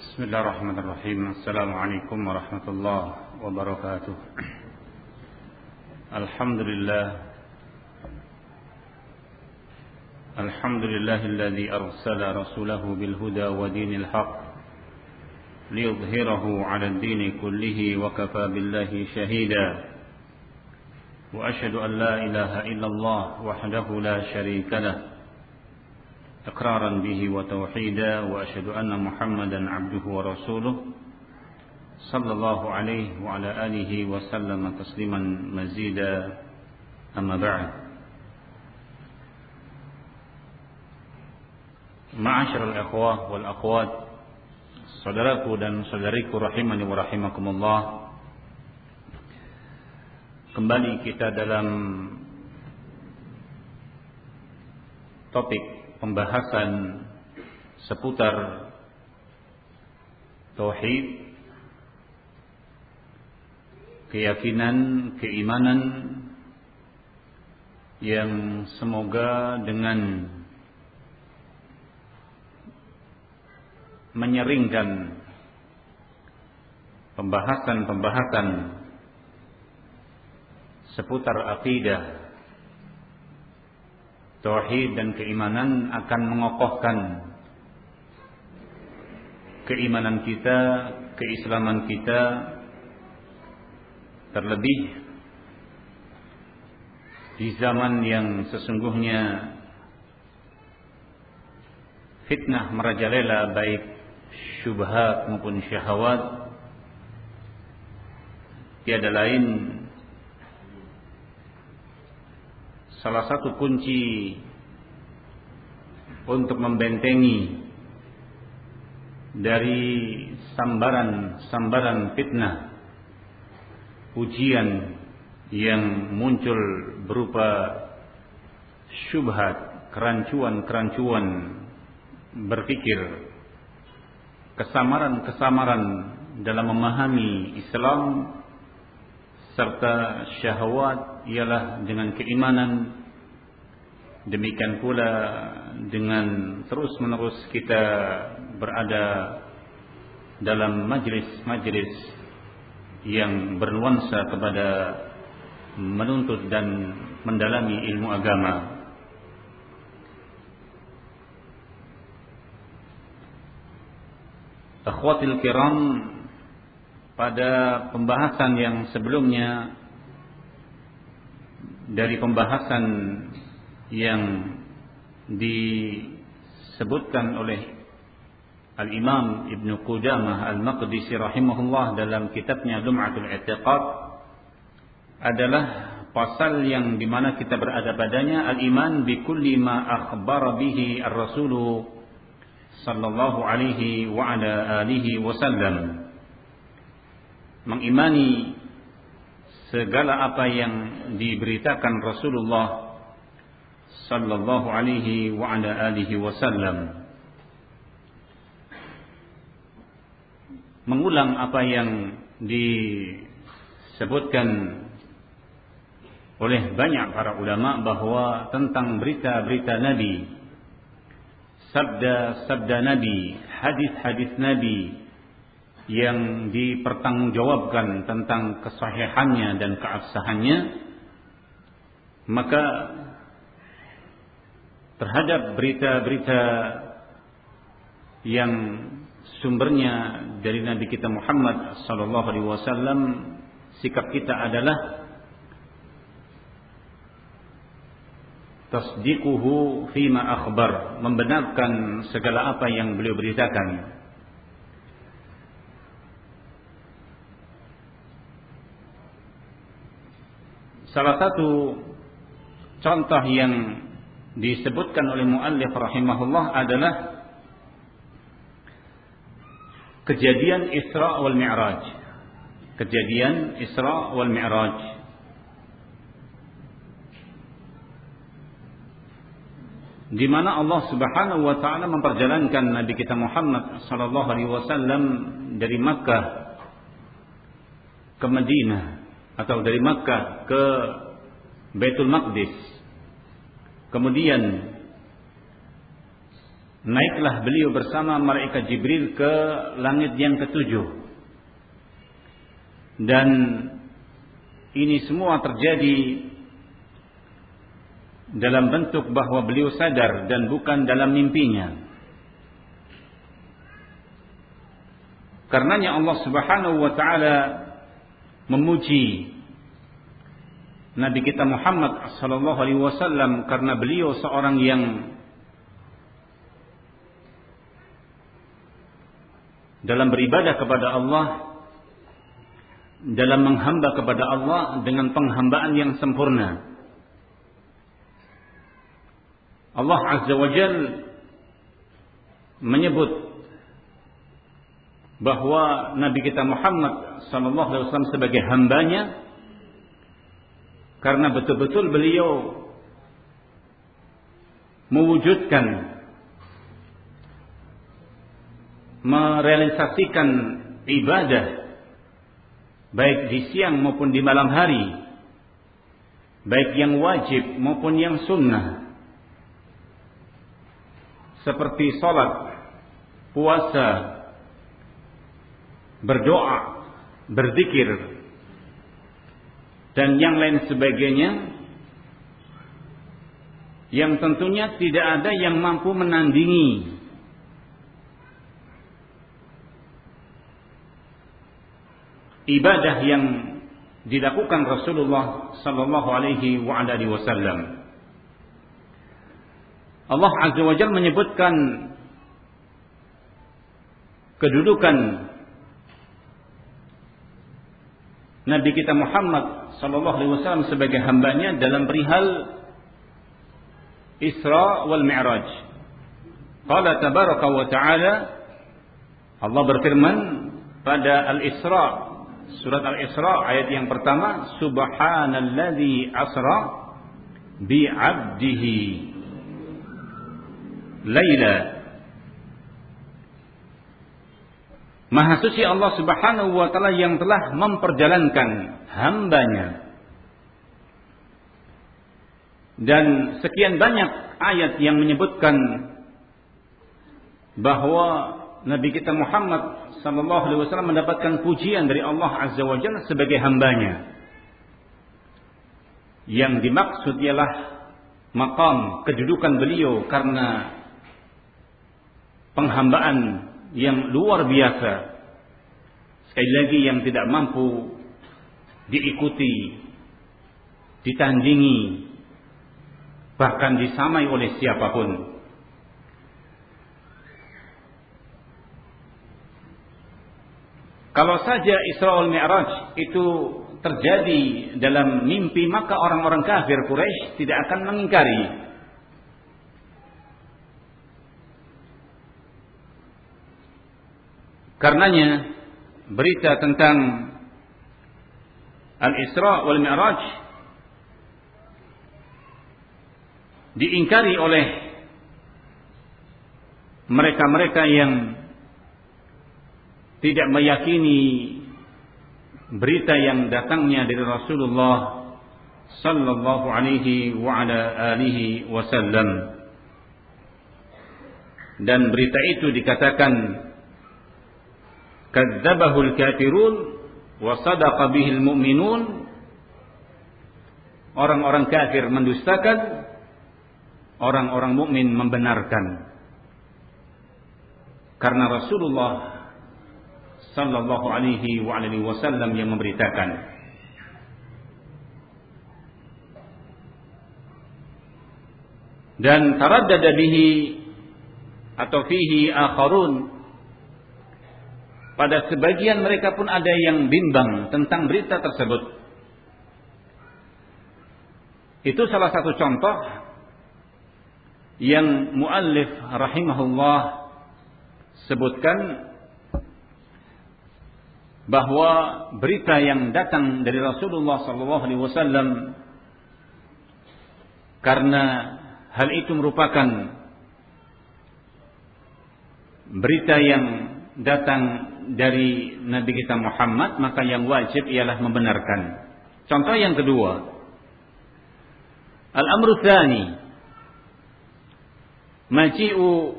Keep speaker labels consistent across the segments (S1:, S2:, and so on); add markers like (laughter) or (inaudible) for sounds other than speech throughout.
S1: بسم الله الرحمن الرحيم السلام عليكم ورحمة الله وبركاته الحمد لله الحمد لله الذي أرسل رسوله بالهدى ودين الحق ليظهره على الدين كله وكفى بالله شهيدا وأشهد أن لا إله إلا الله وحده لا شريك له إقرارا به وتوحيدا وأشهد أن محمدا عبده ورسوله صلى الله عليه وعلى آله وسلم تسليما مزيدا. أما بعد معاشر الأخوة والأخوات saudaraku dan saudariku rahimani wa rahimakumullah. Kembali kita dalam topik pembahasan seputar tauhid keyakinan keimanan yang semoga dengan menyeringkan pembahasan-pembahasan seputar akidah tauhid dan keimanan akan mengokohkan keimanan kita, keislaman kita terlebih di zaman yang sesungguhnya fitnah merajalela baik syubhat maupun syahwat. Tiada lain salah satu kunci untuk membentengi dari sambaran-sambaran fitnah ujian yang muncul berupa syubhat, kerancuan-kerancuan berpikir, kesamaran-kesamaran dalam memahami Islam serta syahwat ialah dengan keimanan. Demikian pula dengan terus-menerus kita berada dalam majlis-majlis yang bernuansa kepada menuntut dan mendalami ilmu agama. Akhwatil kiram pada pembahasan yang sebelumnya dari pembahasan yang disebutkan oleh Al-Imam Ibn Qudamah Al-Maqdisi rahimahullah dalam kitabnya Lum'atul I'tiqad adalah pasal yang di mana kita berada padanya al-iman bi kulli ma akhbara bihi ar-rasulu sallallahu alaihi wa ala alihi wasallam mengimani segala apa yang diberitakan Rasulullah sallallahu alaihi wa ala alihi wasallam. Mengulang apa yang disebutkan oleh banyak para ulama bahwa tentang berita-berita Nabi sabda-sabda Nabi hadis-hadis Nabi yang dipertanggungjawabkan tentang kesahihannya dan keabsahannya maka terhadap berita-berita yang sumbernya dari Nabi kita Muhammad sallallahu alaihi wasallam sikap kita adalah tasdiquhu fima akhbar membenarkan segala apa yang beliau beritakan Salah satu contoh yang disebutkan oleh muallif rahimahullah adalah kejadian Isra wal Mi'raj. Kejadian Isra wal Mi'raj. Di mana Allah Subhanahu wa taala memperjalankan Nabi kita Muhammad sallallahu alaihi wasallam dari Makkah ke Madinah atau dari Makkah ke Baitul Maqdis. Kemudian naiklah beliau bersama malaikat Jibril ke langit yang ketujuh. Dan ini semua terjadi dalam bentuk bahwa beliau sadar dan bukan dalam mimpinya. Karenanya Allah Subhanahu wa taala memuji Nabi kita Muhammad sallallahu alaihi wasallam karena beliau seorang yang dalam beribadah kepada Allah dalam menghamba kepada Allah dengan penghambaan yang sempurna. Allah Azza wa Jal menyebut bahwa Nabi kita Muhammad sallallahu alaihi wasallam sebagai hambanya karena betul-betul beliau mewujudkan merealisasikan ibadah baik di siang maupun di malam hari baik yang wajib maupun yang sunnah. Seperti salat puasa berdoa berzikir dan yang lain sebagainya yang tentunya tidak ada yang mampu menandingi ibadah yang dilakukan Rasulullah sallallahu alaihi wa alihi wasallam. Allah Azza wa Jalla menyebutkan kedudukan Nabi kita Muhammad sallallahu alaihi wasallam sebagai hambanya dalam perihal Isra wal Mi'raj. Qala tabaraka wa ta'ala Allah berfirman pada Al-Isra Surat Al-Isra ayat yang pertama, Subhanalladzi asra bi'abdihi laila. Maha suci Allah Subhanahu wa taala yang telah memperjalankan hambanya. Dan sekian banyak ayat yang menyebutkan bahwa Nabi kita Muhammad sallallahu alaihi wasallam mendapatkan pujian dari Allah Azza wa Jalla sebagai hambanya. Yang dimaksud ialah makam kedudukan beliau karena penghambaan yang luar biasa. Sekali lagi yang tidak mampu diikuti, ditandingi, bahkan disamai oleh siapa pun. Kalau saja Isra'ul Mi'raj itu terjadi dalam mimpi maka orang-orang kafir Quraisy tidak akan mengingkari. Karenanya berita tentang Al-Isra wal Mi'raj diingkari oleh mereka-mereka yang tidak meyakini berita yang datangnya dari Rasulullah sallallahu alaihi wa ala alihi wasallam. Dan berita itu dikatakan kadzdzabahul kafirun wa sadaqa bihil mu'minun. Orang-orang kafir mendustakan orang-orang mukmin membenarkan. Karena Rasulullah sallallahu alaihi wa alihi wasallam yang memberitakan. Dan taraddada bihi atau fihi akharun pada sebagian mereka pun ada yang bimbang tentang berita tersebut. Itu salah satu contoh yang muallif rahimahullah sebutkan bahwa berita yang datang dari Rasulullah sallallahu alaihi wasallam karena hal itu merupakan berita yang datang dari Nabi kita Muhammad maka yang wajib ialah membenarkan. Contoh yang kedua, Al-amru tsani maji'u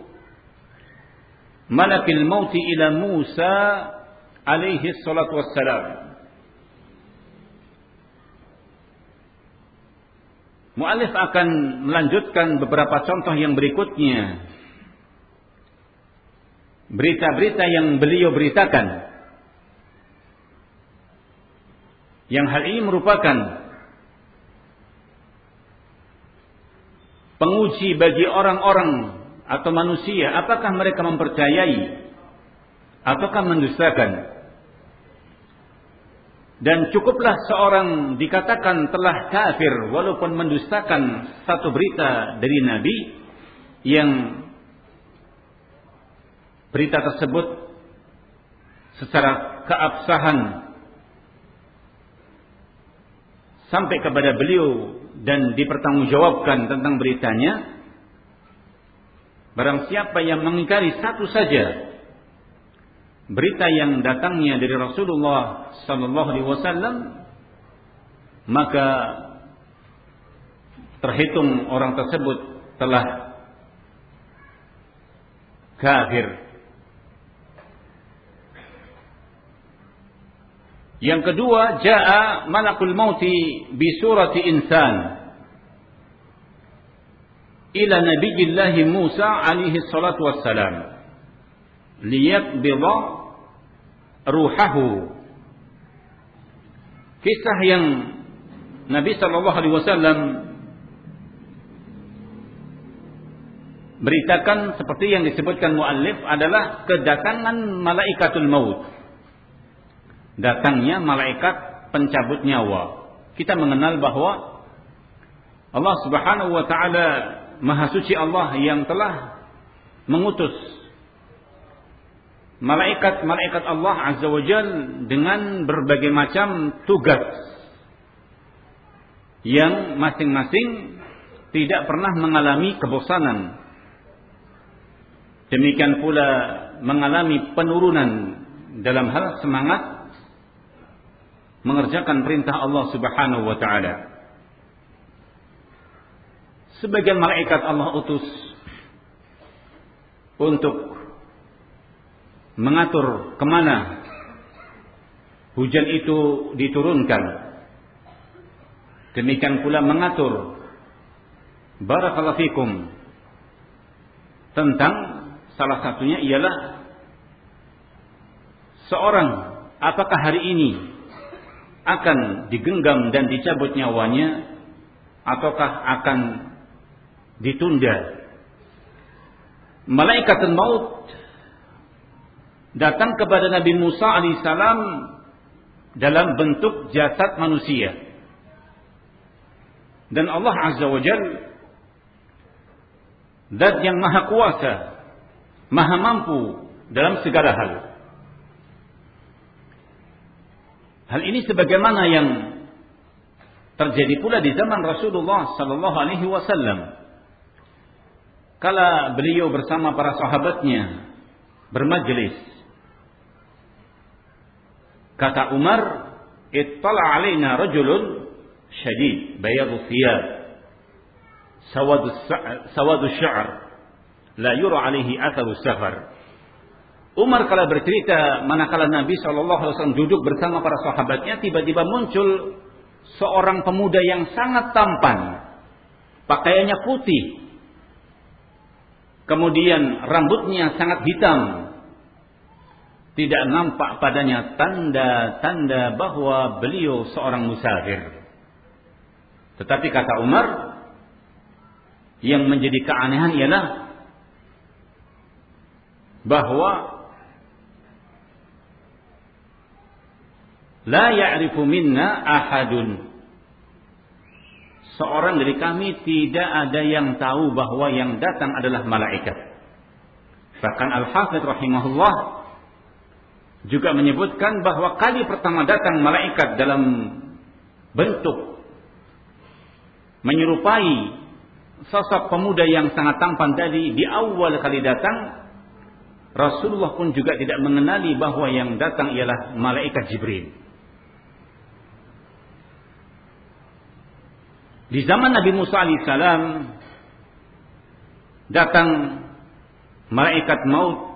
S1: malakil mauti ila Musa alaihi salatu wassalam. Mu'alif akan melanjutkan beberapa contoh yang berikutnya. Berita-berita yang beliau beritakan. Yang hal ini merupakan penguji bagi orang-orang atau manusia. Apakah mereka mempercayai ataukah mendustakan? Dan cukuplah seorang dikatakan telah kafir walaupun mendustakan satu berita dari Nabi yang berita tersebut secara keabsahan sampai kepada beliau dan dipertanggungjawabkan tentang beritanya barang siapa yang mengingkari satu saja berita yang datangnya dari Rasulullah sallallahu alaihi wasallam maka terhitung orang tersebut telah kafir. Yang kedua, jaa malakul mauti bi surati insan ila nabiyillah Musa alaihi salatu wassalam liyaqbidha ruhahu. Kisah yang Nabi Shallallahu Alaihi Wasallam beritakan seperti yang disebutkan muallif adalah kedatangan malaikatul maut. Datangnya malaikat pencabut nyawa. Kita mengenal bahwa Allah Subhanahu wa taala Maha suci Allah yang telah mengutus malaikat-malaikat Allah Azza wa Jal dengan berbagai macam tugas yang masing-masing tidak pernah mengalami kebosanan. Demikian pula mengalami penurunan dalam hal semangat mengerjakan perintah Allah Subhanahu wa taala. Sebagian malaikat Allah utus untuk mengatur ke mana hujan itu diturunkan. Demikian pula mengatur barakallahu fikum tentang salah satunya ialah seorang apakah hari ini akan digenggam dan dicabut nyawanya ataukah akan ditunda malaikat maut datang kepada Nabi Musa alaihissalam dalam bentuk jasad manusia. Dan Allah Azza wa Jal Zat yang maha kuasa Maha mampu dalam segala hal Hal ini sebagaimana yang terjadi pula di zaman Rasulullah sallallahu alaihi wasallam. Kala beliau bersama para sahabatnya bermajlis Kata Umar, "Ittala alaina rajulun syadid bayadu thiyab sawadu sawadu sya'r la yura alaihi atharu safar." Umar kala bercerita manakala Nabi SAW duduk bersama para sahabatnya tiba-tiba muncul seorang pemuda yang sangat tampan. Pakaiannya putih. Kemudian rambutnya sangat hitam. Tidak nampak padanya tanda-tanda bahwa beliau seorang musafir. Tetapi kata Umar, yang menjadi keanehan ialah bahwa la ya'rifu minna ahadun. Seorang dari kami tidak ada yang tahu bahwa yang datang adalah malaikat. Bahkan Al-Hafidh rahimahullah juga menyebutkan bahwa kali pertama datang malaikat dalam bentuk menyerupai sosok pemuda yang sangat tampan tadi di awal kali datang Rasulullah pun juga tidak mengenali bahwa yang datang ialah malaikat Jibril. Di zaman Nabi Musa alaihissalam datang malaikat maut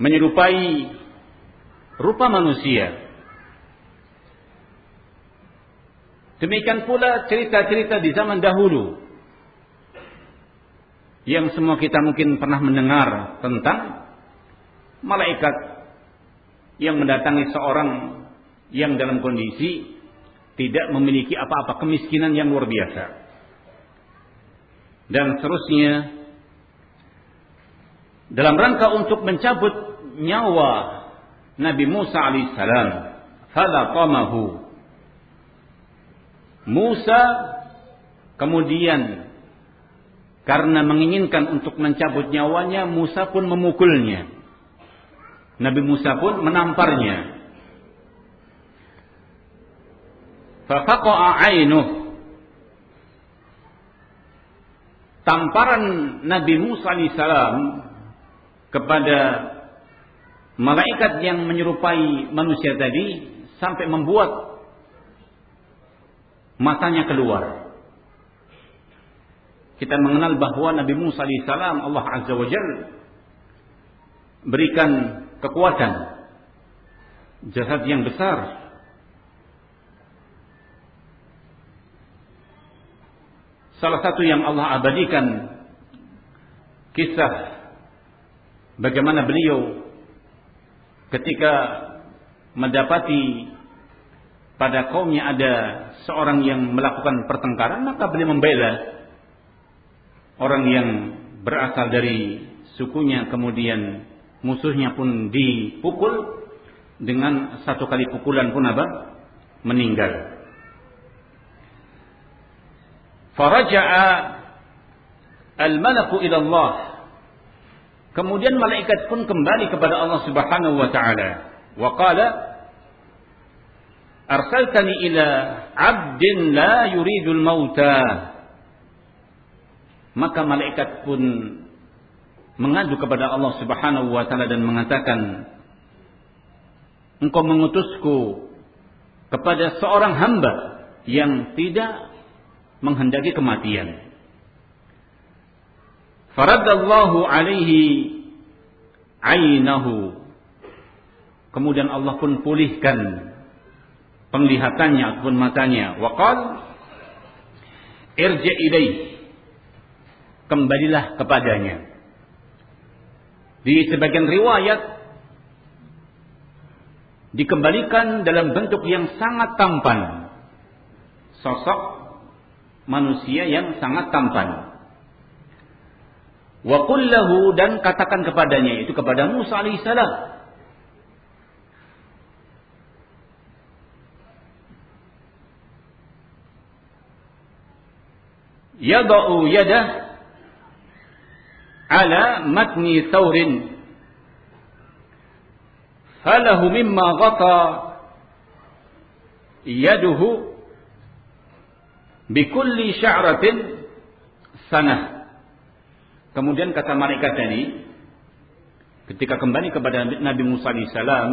S1: menyerupai rupa manusia. Demikian pula cerita-cerita di zaman dahulu yang semua kita mungkin pernah mendengar tentang malaikat yang mendatangi seorang yang dalam kondisi tidak memiliki apa-apa kemiskinan yang luar biasa. Dan seterusnya dalam rangka untuk mencabut nyawa Nabi Musa alaihissalam, falaqamahu Musa kemudian karena menginginkan untuk mencabut nyawanya, Musa pun memukulnya. Nabi Musa pun menamparnya. Fafaqa'a ainuh. Tamparan Nabi Musa alaihissalam kepada malaikat yang menyerupai manusia tadi sampai membuat matanya keluar. Kita mengenal bahwa Nabi Musa alaihissalam Allah Azza wa Jal berikan kekuatan jasad yang besar Salah satu yang Allah abadikan kisah bagaimana beliau ketika mendapati pada kaumnya ada seorang yang melakukan pertengkaran maka beliau membela orang yang berasal dari sukunya kemudian musuhnya pun dipukul dengan satu kali pukulan pun apa? Meninggal faraja'a al-malaku Allah kemudian malaikat pun kembali kepada Allah Subhanahu wa taala. Wa qala arsaltani ila abdin la yuridul mauta. Maka malaikat pun mengadu kepada Allah Subhanahu wa taala dan mengatakan engkau mengutusku kepada seorang hamba yang tidak menghendaki kematian faradallahu alaihi ainahu kemudian Allah pun pulihkan penglihatannya ataupun matanya. Waqal irji. Kembalilah kepadanya. Di sebagian riwayat dikembalikan dalam bentuk yang sangat tampan. Sosok manusia yang sangat tampan. Wa kullahu dan katakan kepadanya itu kepada Musa alaihissalam yada'u yadah ala matni thawrin falahu mimma ghata yaduhu bikulli sya'ratin sanah kemudian kata malaikat tadi ketika kembali kepada Nabi Musa alaihissalam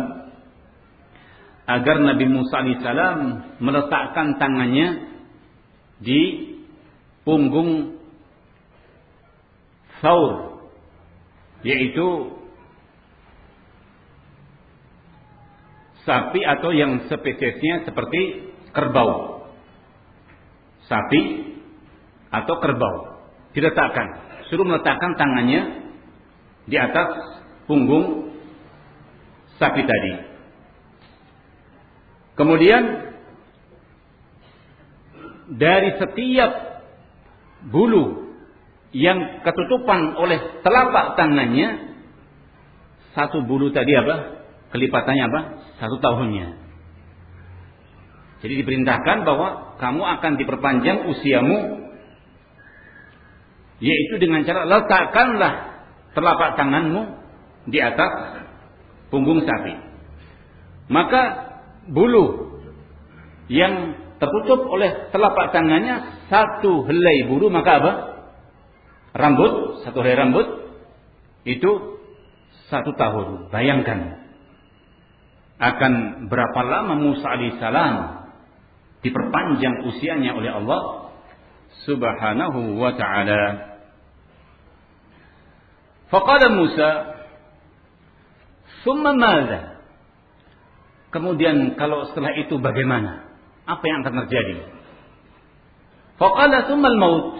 S1: agar Nabi Musa alaihissalam meletakkan tangannya di punggung Saur yaitu sapi atau yang spesiesnya seperti kerbau. Sapi atau kerbau diletakkan, suruh meletakkan tangannya di atas punggung sapi tadi. Kemudian dari setiap bulu yang ketutupan oleh telapak tangannya satu bulu tadi apa? Kelipatannya apa? Satu tahunnya. Jadi diperintahkan bahwa kamu akan diperpanjang usiamu yaitu dengan cara letakkanlah telapak tanganmu di atas punggung sapi. Maka bulu yang tertutup oleh telapak tangannya satu helai bulu maka apa? Rambut, satu helai rambut itu satu tahun. Bayangkan akan berapa lama Musa alaihissalam diperpanjang usianya oleh Allah subhanahu wa ta'ala. Faqala Musa, Summa madza? Kemudian kalau setelah itu bagaimana? Apa yang akan terjadi? Faqala summa maut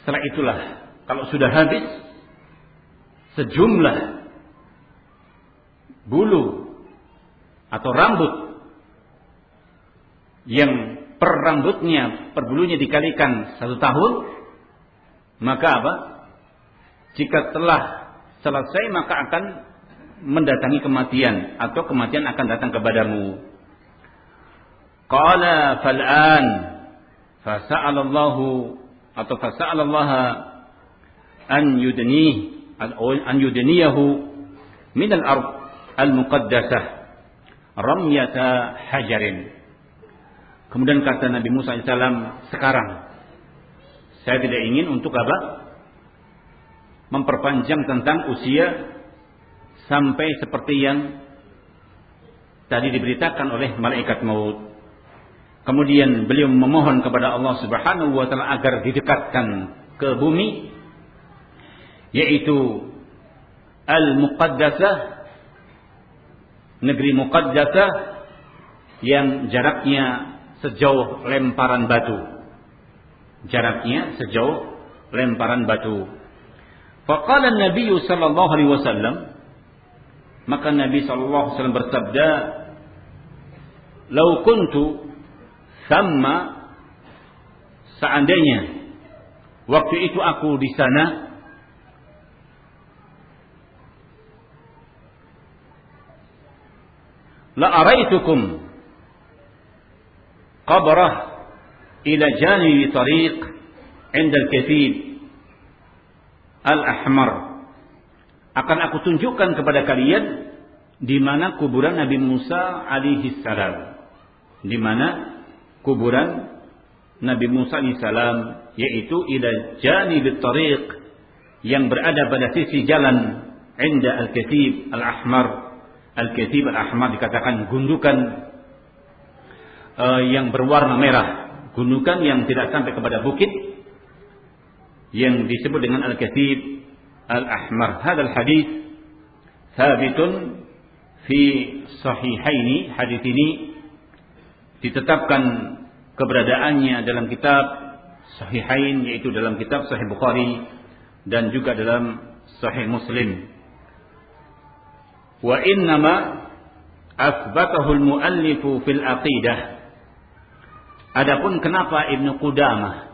S1: Setelah itulah kalau sudah habis sejumlah bulu atau rambut yang per rambutnya, per bulunya dikalikan satu tahun, maka apa? Jika telah selesai maka akan mendatangi kematian atau kematian akan datang kepadamu. Qala fal'an fasa'alallahu atau fasa'alallaha an yudnih an yudniyahu min al-ard al-muqaddasah ramyata hajarin Kemudian kata Nabi Musa AS, sekarang saya tidak ingin untuk apa? Memperpanjang tentang usia sampai seperti yang tadi diberitakan oleh malaikat maut. Kemudian beliau memohon kepada Allah Subhanahu wa taala agar didekatkan ke bumi yaitu Al-Muqaddasah negeri Muqaddasah yang jaraknya sejauh lemparan batu. Jaraknya sejauh lemparan batu. Faqala Nabi sallallahu alaihi wasallam maka Nabi sallallahu alaihi wasallam bersabda, "Lau kuntu thamma seandainya waktu itu aku di sana la araitukum qabrah ila janibi tariq inda al-kathib al-ahmar akan aku tunjukkan kepada kalian di mana kuburan Nabi Musa alaihi salam. Di mana kuburan Nabi Musa alaihi salam yaitu ila janibi tariq yang berada pada sisi jalan inda al-kathib al-ahmar. Al-kathib al-ahmar dikatakan gundukan uh, yang berwarna merah, gunungan yang tidak sampai kepada bukit yang disebut dengan Al-Kathib Al-Ahmar. Hadal hadis thabitun fi sahihaini. Hadis ini ditetapkan keberadaannya dalam kitab Sahihain yaitu dalam kitab Sahih Bukhari dan juga dalam Sahih Muslim. Wa innama asbatahu al-muallifu fil aqidah Adapun kenapa Ibnu Qudamah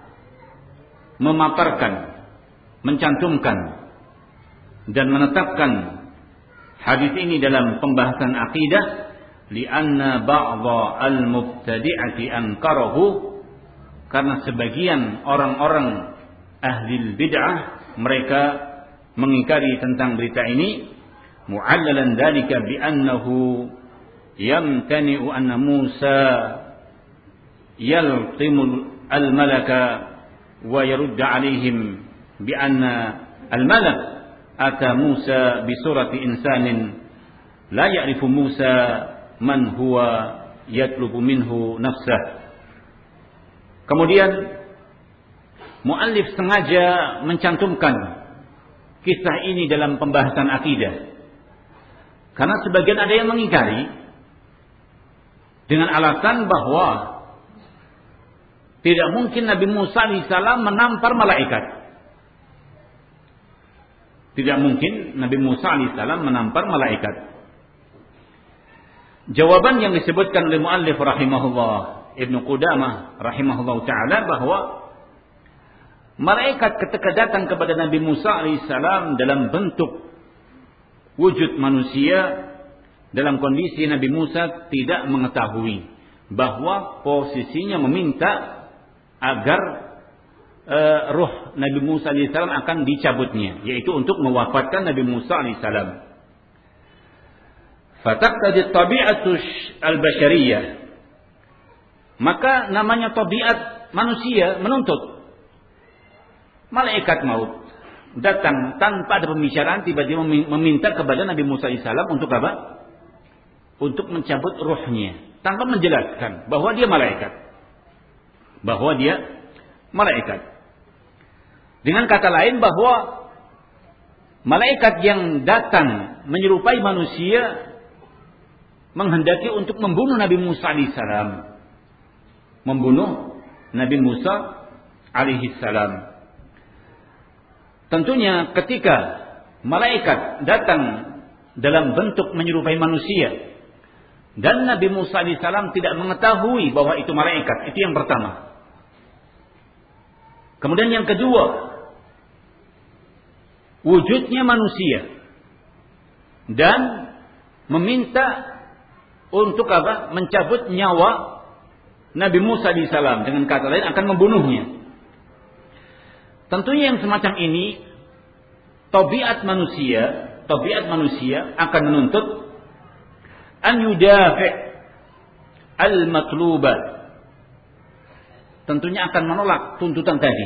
S1: memaparkan, mencantumkan dan menetapkan hadis ini dalam pembahasan akidah lianna ba'dha al-mubtadi'ati ankarahu karena sebagian orang-orang ahli bid'ah mereka mengingkari tentang berita ini mu'allalan dalika bi annahu yamtani'u anna Musa yalqimul al-malaka. Kemudian muallif sengaja mencantumkan kisah ini dalam pembahasan akidah. Karena sebagian ada yang mengingkari dengan alasan bahwa tidak mungkin Nabi Musa alaihissalam menampar malaikat. Tidak mungkin Nabi Musa alaihissalam menampar malaikat. Jawaban yang disebutkan oleh muallif rahimahullah Ibnu Qudamah rahimahullah taala bahwa malaikat ketika datang kepada Nabi Musa alaihissalam dalam bentuk wujud manusia dalam kondisi Nabi Musa tidak mengetahui bahwa posisinya meminta agar roh Nabi Musa AS akan dicabutnya, yaitu untuk mewafatkan Nabi Musa AS. Fataqtadi tabi'atu al-bashariyah. Maka namanya tabiat manusia menuntut malaikat maut datang tanpa ada pembicaraan tiba-tiba meminta kepada Nabi Musa AS untuk apa? Untuk mencabut rohnya tanpa menjelaskan bahwa dia malaikat bahwa dia malaikat. Dengan kata lain bahwa malaikat yang datang menyerupai manusia menghendaki untuk membunuh Nabi Musa alaihissalam. Membunuh Nabi Musa alaihissalam. Tentunya ketika malaikat datang dalam bentuk menyerupai manusia dan Nabi Musa alaihissalam tidak mengetahui bahwa itu malaikat, itu yang pertama. Kemudian yang kedua, wujudnya manusia dan meminta untuk apa? Mencabut nyawa Nabi Musa alaihissalam dengan kata lain akan membunuhnya. Tentunya yang semacam ini tabiat manusia, tabiat manusia akan menuntut an yudafi al-matluba. Tentunya akan menolak tuntutan tadi.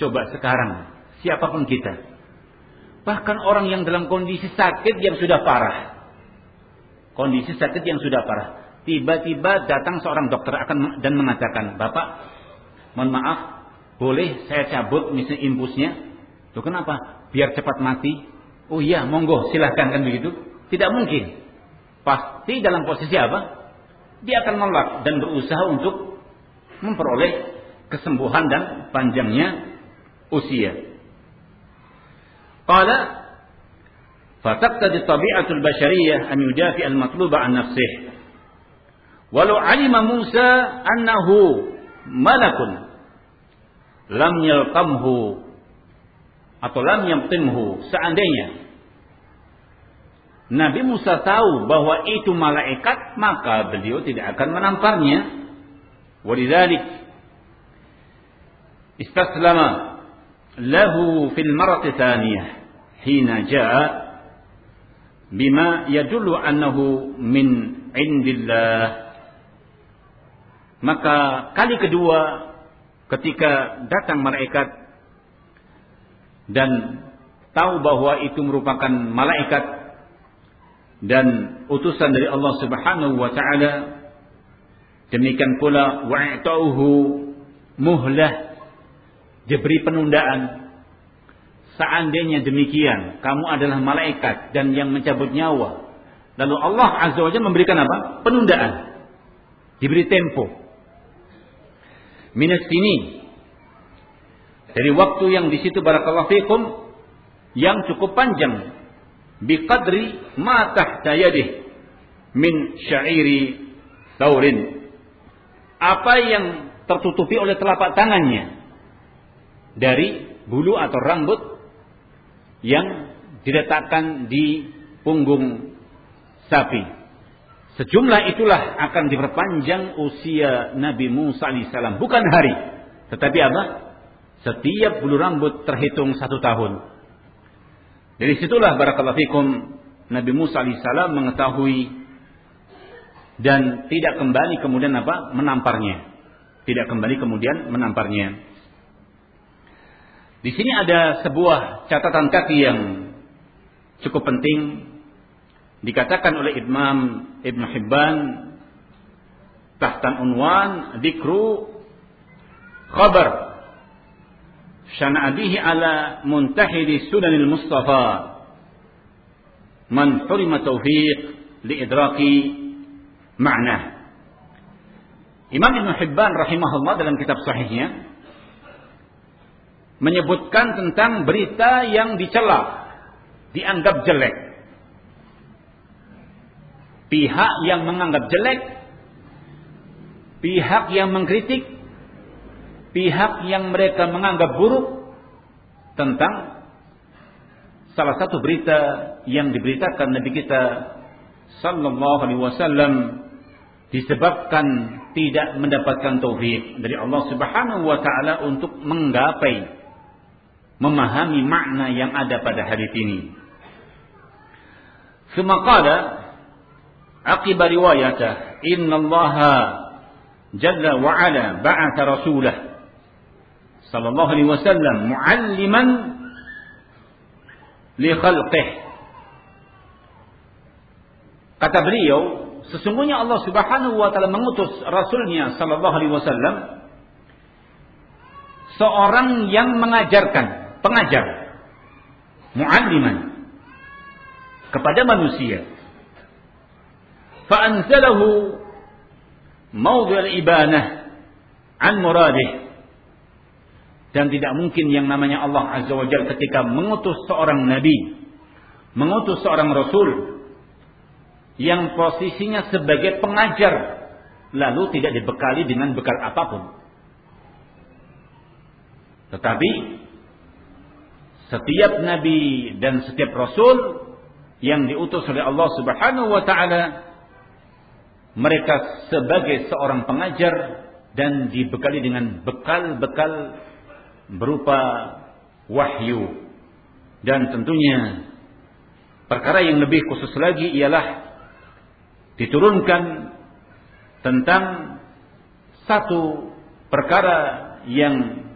S1: Coba sekarang, siapa pun kita. Bahkan orang yang dalam kondisi sakit yang sudah parah. Kondisi sakit yang sudah parah. Tiba-tiba datang seorang dokter akan dan mengatakan, "Bapak, mohon maaf, boleh saya cabut misalnya impusnya? Loh kenapa? Biar cepat mati. Oh iya, monggo, silahkan kan begitu. Tidak mungkin. Pasti dalam posisi apa? Dia akan menolak dan berusaha untuk memperoleh kesembuhan dan panjangnya usia. Qala tabi'atul nafsih. Walau Musa lam yalqamhu atau lam yamtimhu seandainya Nabi Musa tahu bahwa itu malaikat maka beliau tidak akan menamparnya. Walidzalik istaslama lahu fil marati thaniyah hina jaa bima yadullu annahu min indillah. Maka kali kedua ketika datang malaikat dan tahu bahwa itu merupakan malaikat dan utusan dari Allah Subhanahu wa taala demikian pula wa'tauhu muhlah diberi penundaan. Seandainya demikian kamu adalah malaikat dan yang mencabut nyawa. Lalu Allah azza wajalla memberikan apa? Penundaan. Diberi tempo. Minas sini dari waktu yang di situ barakallahu fikum yang cukup panjang biqadri ma tahta yadih min syairi taurin apa yang tertutupi oleh telapak tangannya dari bulu atau rambut yang diletakkan di punggung sapi Sejumlah itulah akan diperpanjang usia Nabi Musa alaihissalam. Bukan hari. Tetapi apa? Setiap bulu rambut terhitung satu tahun. Dari situlah barakallahu fikum Nabi Musa alaihissalam mengetahui dan tidak kembali kemudian apa? Menamparnya. Tidak kembali kemudian menamparnya. Di sini ada sebuah catatan kaki yang cukup penting dikatakan oleh Imam Ibn Hibban tahtan unwan dikru khabar syana'adihi ala muntahidi sunanil mustafa. Man hurima taufiq liidraki ma'na Imam Ibn Hibban rahimahullah dalam kitab sahihnya menyebutkan tentang berita yang dicela dianggap jelek. Pihak yang menganggap jelek, pihak yang mengkritik, pihak yang mereka menganggap buruk tentang salah satu berita yang diberitakan Nabi kita sallallahu alaihi wasallam disebabkan tidak mendapatkan taufik dari Allah Subhanahu wa taala untuk menggapai memahami makna yang ada pada hadis ini. Suma qala aqiba inna Allah jalla wa ala ba'atha rasulah sallallahu alaihi wasallam mualliman li khalqih. Kata beliau, sesungguhnya Allah Subhanahu wa taala mengutus rasulnya sallallahu alaihi wasallam seorang yang mengajarkan, pengajar, mualliman kepada manusia. Fa'anzalahu mawdhi' al-ibanah an muradih dan tidak mungkin yang namanya Allah Azza wa Jalla ketika mengutus seorang nabi, mengutus seorang rasul yang posisinya sebagai pengajar lalu tidak dibekali dengan bekal apa pun. Tetapi setiap nabi dan setiap rasul yang diutus oleh Allah Subhanahu wa taala mereka sebagai seorang pengajar dan dibekali dengan bekal-bekal berupa wahyu dan tentunya perkara yang lebih khusus lagi ialah diturunkan tentang satu perkara yang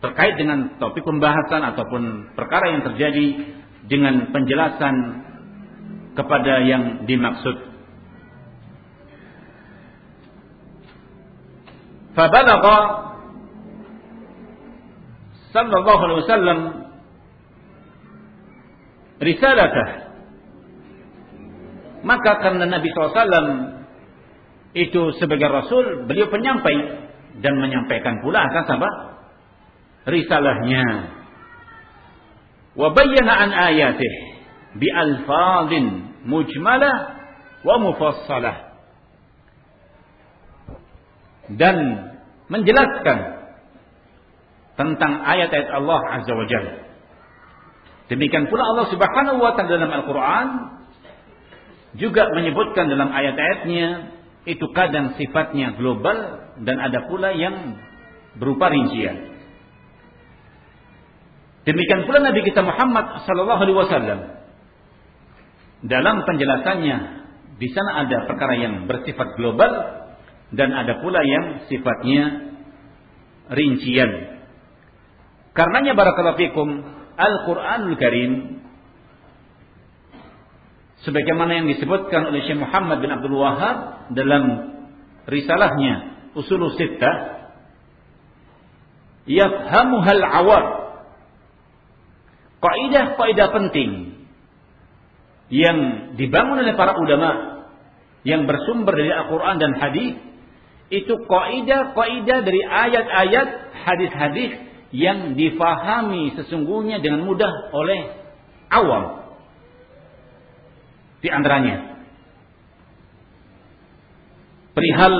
S1: terkait dengan topik pembahasan ataupun perkara yang terjadi dengan penjelasan kepada yang dimaksud. Fabalagha sallallahu alaihi wasallam risalatah. Maka karena Nabi SAW itu sebagai Rasul beliau penyampai dan menyampaikan pula atas apa? Risalahnya. Wa bayyana an ayatih bi alfadhin mujmalah wa mufassalah. Dan menjelaskan tentang ayat-ayat Allah Azza wa Jalla. Demikian pula Allah Subhanahu wa taala dalam Al-Qur'an juga menyebutkan dalam ayat-ayatnya itu kadang sifatnya global dan ada pula yang berupa rincian. Demikian pula Nabi kita Muhammad sallallahu alaihi wasallam dalam penjelasannya di sana ada perkara yang bersifat global dan ada pula yang sifatnya rincian. Karenanya barakallahu fikum Al-Qur'anul Karim sebagaimana yang disebutkan oleh Syekh Muhammad bin Abdul Wahab dalam risalahnya Usulul Sittah yafhamuhal awam kaidah-kaidah penting yang dibangun oleh para ulama yang bersumber dari Al-Quran dan hadis itu kaidah-kaidah dari ayat-ayat hadis-hadis yang difahami sesungguhnya dengan mudah oleh awam di antaranya perihal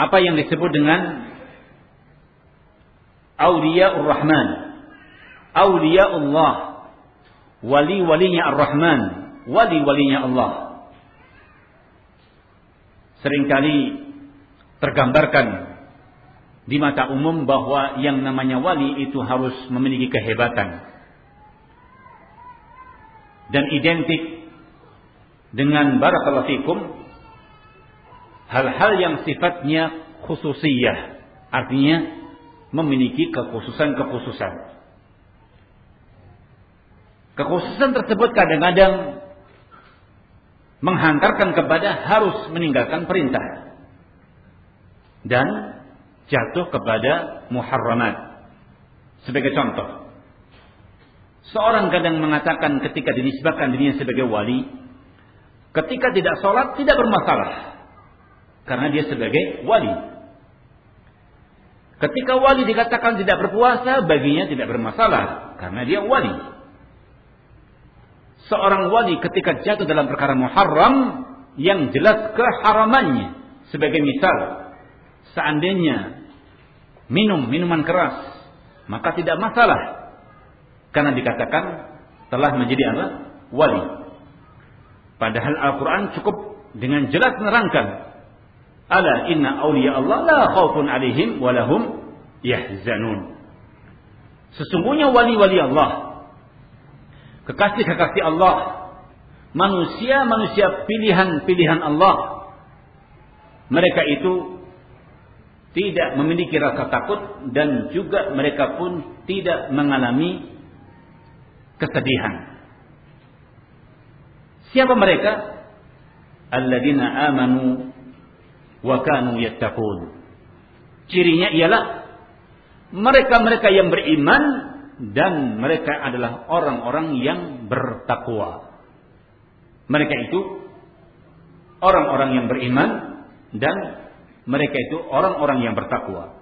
S1: apa yang disebut dengan Auliyaur Rahman. Allah, Wali-walinya Ar-Rahman. Wali-walinya Allah. Seringkali tergambarkan di mata umum bahwa yang namanya wali itu harus memiliki kehebatan. Dan identik dengan barakallahu fikum hal-hal yang sifatnya khususiyah. Artinya memiliki kekhususan-kekhususan. Kekhususan tersebut kadang-kadang menghantarkan kepada harus meninggalkan perintah. Dan jatuh kepada muharramat. Sebagai contoh, seorang kadang mengatakan ketika dinisbahkan dirinya sebagai wali, ketika tidak sholat tidak bermasalah karena dia sebagai wali. Ketika wali dikatakan tidak berpuasa, baginya tidak bermasalah karena dia wali. Seorang wali ketika jatuh dalam perkara muharram yang jelas keharamannya, sebagai misal, seandainya minum minuman keras, maka tidak masalah karena dikatakan telah menjadi apa? Wali. Padahal Al-Quran cukup dengan jelas menerangkan Ala inna awliya Allah la khawfun alaihim walahum yahzanun. Sesungguhnya wali-wali Allah. Kekasih-kekasih Allah. Manusia-manusia pilihan-pilihan Allah. Mereka itu tidak memiliki rasa takut dan juga mereka pun tidak mengalami kesedihan. Siapa mereka? Alladzina amanu wa kanu yattaqun. Cirinya ialah mereka-mereka yang beriman dan mereka adalah orang-orang yang bertakwa. Mereka itu orang-orang yang beriman dan mereka itu orang-orang yang bertakwa.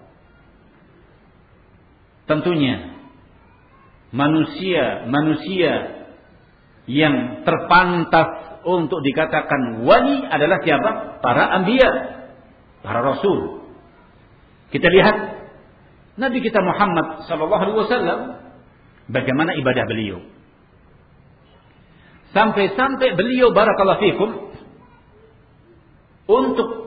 S1: Tentunya manusia-manusia yang terpantas untuk dikatakan wali adalah siapa? Para anbiya, para rasul. Kita lihat Nabi kita Muhammad sallallahu alaihi wasallam bagaimana ibadah beliau. Sampai-sampai beliau barakallahu fikum untuk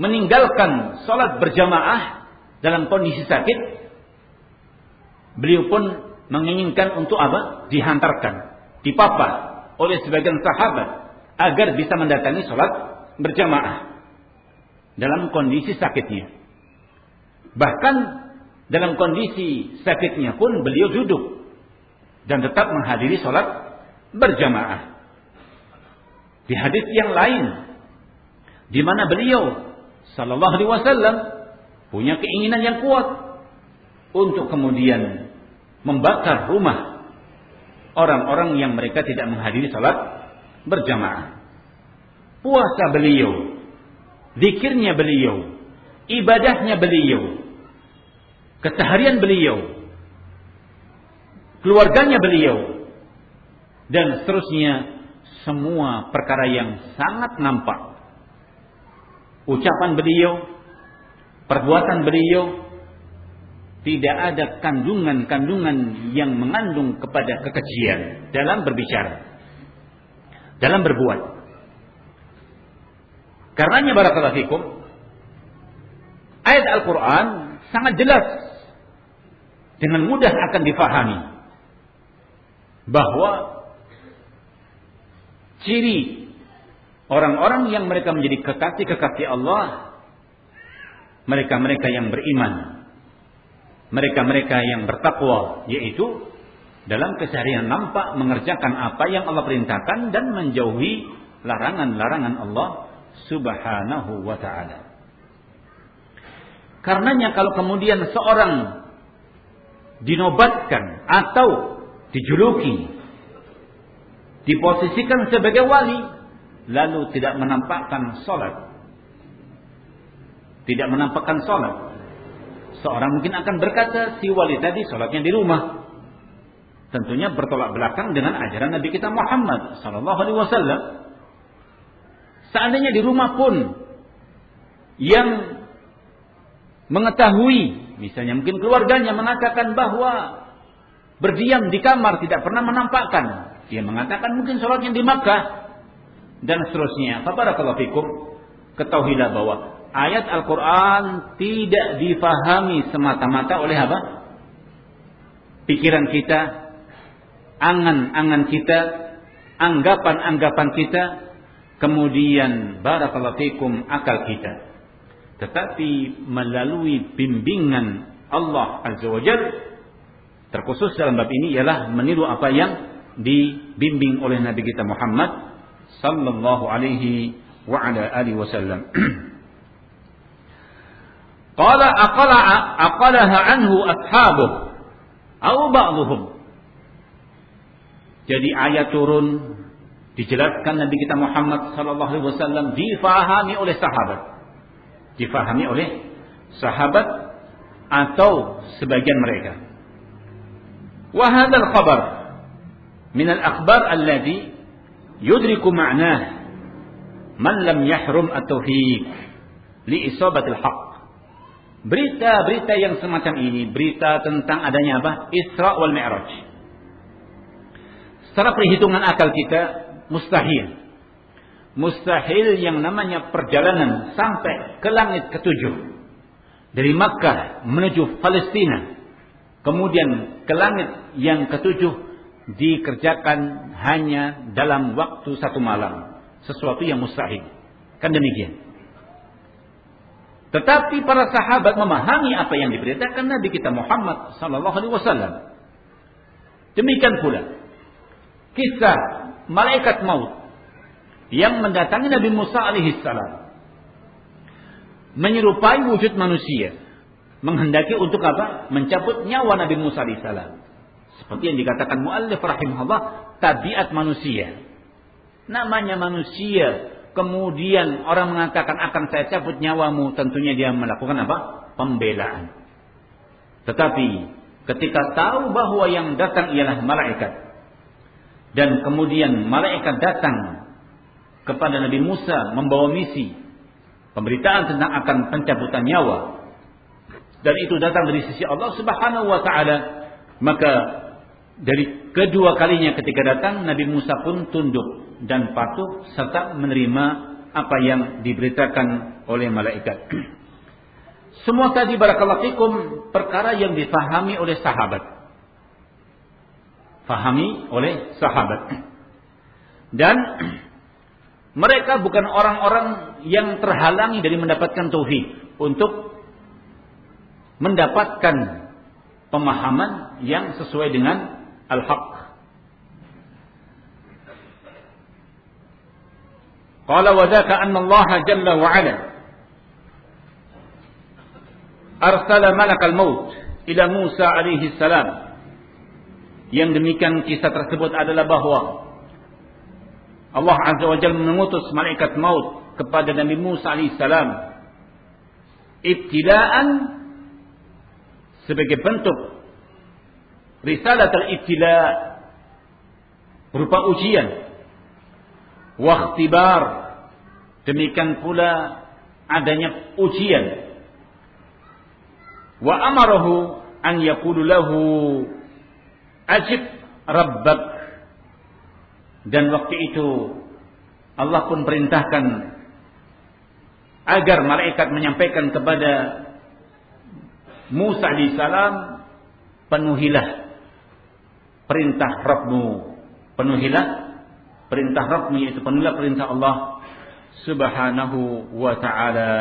S1: meninggalkan salat berjamaah dalam kondisi sakit beliau pun menginginkan untuk apa? dihantarkan, dipapa oleh sebagian sahabat agar bisa mendatangi salat berjamaah dalam kondisi sakitnya. Bahkan dalam kondisi sakitnya pun beliau duduk dan tetap menghadiri sholat berjamaah. Di hadis yang lain, di mana beliau Sallallahu Alaihi Wasallam punya keinginan yang kuat untuk kemudian membakar rumah orang-orang yang mereka tidak menghadiri sholat berjamaah. Puasa beliau, zikirnya beliau, ibadahnya beliau, keseharian beliau, keluarganya beliau, dan seterusnya semua perkara yang sangat nampak. Ucapan beliau, perbuatan beliau, tidak ada kandungan-kandungan yang mengandung kepada kekejian dalam berbicara, dalam berbuat. Karenanya barakallahu fikum, ayat Al-Quran sangat jelas dengan mudah akan difahami bahwa ciri orang-orang yang mereka menjadi kekasih-kekasih Allah mereka-mereka yang beriman mereka-mereka yang bertakwa yaitu dalam keseharian nampak mengerjakan apa yang Allah perintahkan dan menjauhi larangan-larangan Allah Subhanahu wa taala. Karenanya kalau kemudian seorang dinobatkan atau dijuluki diposisikan sebagai wali lalu tidak menampakkan sholat tidak menampakkan sholat seorang mungkin akan berkata si wali tadi sholatnya di rumah. Tentunya bertolak belakang dengan ajaran Nabi kita Muhammad Sallallahu Alaihi Wasallam. Seandainya di rumah pun yang mengetahui Misalnya mungkin keluarganya mengatakan bahwa berdiam di kamar tidak pernah menampakkan. Dia mengatakan mungkin sholatnya di Makkah dan seterusnya. Fabarakallahu fikum. Ketahuilah bahwa ayat Al-Quran tidak difahami semata-mata oleh apa? Pikiran kita, angan-angan kita, anggapan-anggapan kita, kemudian barakallahu fikum akal kita tetapi melalui bimbingan Allah Azza wa Jal terkhusus dalam bab ini ialah meniru apa yang dibimbing oleh Nabi kita Muhammad sallallahu alaihi wa ala alihi wasallam. (clears throat) Qala aqala aqalaha anhu ashabuh atau ba'dhum. Jadi ayat turun dijelaskan Nabi kita Muhammad sallallahu alaihi wasallam difahami oleh sahabat difahami oleh sahabat atau sebagian mereka. Wa hadzal khabar min al-akhbar alladhi yudriku ma'nah man lam yahrum at-tauhid li isabatil haqq. Berita-berita yang semacam ini, berita tentang adanya apa? Isra wal Mi'raj. Secara perhitungan akal kita mustahil mustahil yang namanya perjalanan sampai ke langit ketujuh dari Makkah menuju Palestina kemudian ke langit yang ketujuh dikerjakan hanya dalam waktu satu malam sesuatu yang mustahil kan demikian tetapi para sahabat memahami apa yang diberitakan Nabi kita Muhammad sallallahu alaihi wasallam demikian pula kisah malaikat maut yang mendatangi Nabi Musa alaihissalam menyerupai wujud manusia menghendaki untuk apa? Mencabut nyawa Nabi Musa alaihissalam. Seperti yang dikatakan muallif rahimahullah, tabiat manusia. Namanya manusia, kemudian orang mengatakan akan saya cabut nyawamu, tentunya dia melakukan apa? Pembelaan. Tetapi ketika tahu bahwa yang datang ialah malaikat dan kemudian malaikat datang kepada Nabi Musa membawa misi pemberitaan tentang akan pencabutan nyawa dan itu datang dari sisi Allah Subhanahu wa taala maka dari kedua kalinya ketika datang Nabi Musa pun tunduk dan patuh serta menerima apa yang diberitakan oleh malaikat. (clears throat) Semua tadi barakallahu fikum perkara yang difahami oleh sahabat. Fahami oleh sahabat. (clears throat) Dan (clears throat) mereka bukan orang-orang yang terhalangi dari mendapatkan tauhid untuk mendapatkan pemahaman yang sesuai dengan al-haq. Qala wa dzaka anna Allah jalla wa ala arsala malakal maut ila Musa alaihi salam. Yang demikian kisah tersebut adalah bahwa Allah Azza wa Jalla mengutus malaikat maut kepada Nabi Musa alaihissalam ibtidaan sebagai bentuk risalah al-ibtila berupa ujian. Waktibar demikian pula adanya ujian. Wa amarahu an yaqulu lahu ajib rabbak. Dan waktu itu Allah pun perintahkan agar malaikat menyampaikan kepada Musa alaihissalam penuhilah perintah Rabbmu. Penuhilah perintah Rabbmu yaitu penuhilah perintah Allah subhanahu wa ta'ala.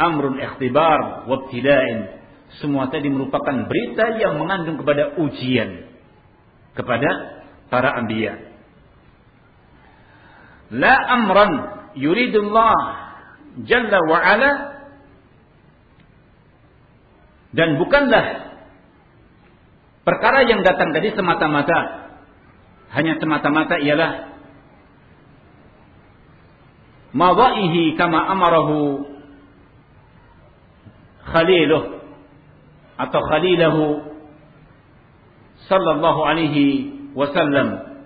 S1: Amrun ikhtibar wabtida'in semua tadi merupakan berita yang mengandung kepada ujian kepada para anbiya. La amran yuridullah jalla wa ala. Dan bukanlah perkara yang datang tadi semata-mata. Hanya semata-mata ialah madaihi kama amarahu khaliluh atau khalilahu sallallahu alaihi wasallam.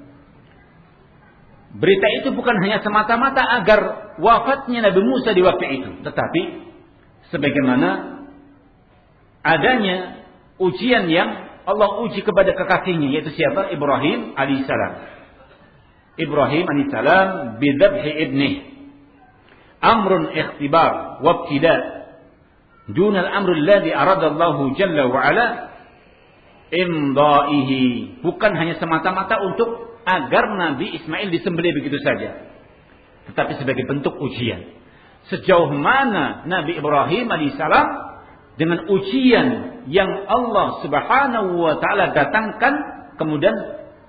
S1: Berita itu bukan hanya semata-mata agar wafatnya Nabi Musa di waktu itu, tetapi sebagaimana adanya ujian yang Allah uji kepada kekasihnya yaitu siapa? Ibrahim alaihissalam. Ibrahim alaihissalam bidabhi ibnih. Amrun ikhtibar wabtida. Dun al-amr alladhi aradallahu jalla wa ala imdaihi. Bukan hanya semata-mata untuk agar Nabi Ismail disembelih begitu saja. Tetapi sebagai bentuk ujian. Sejauh mana Nabi Ibrahim alaihissalam dengan ujian yang Allah subhanahu wa ta'ala datangkan kemudian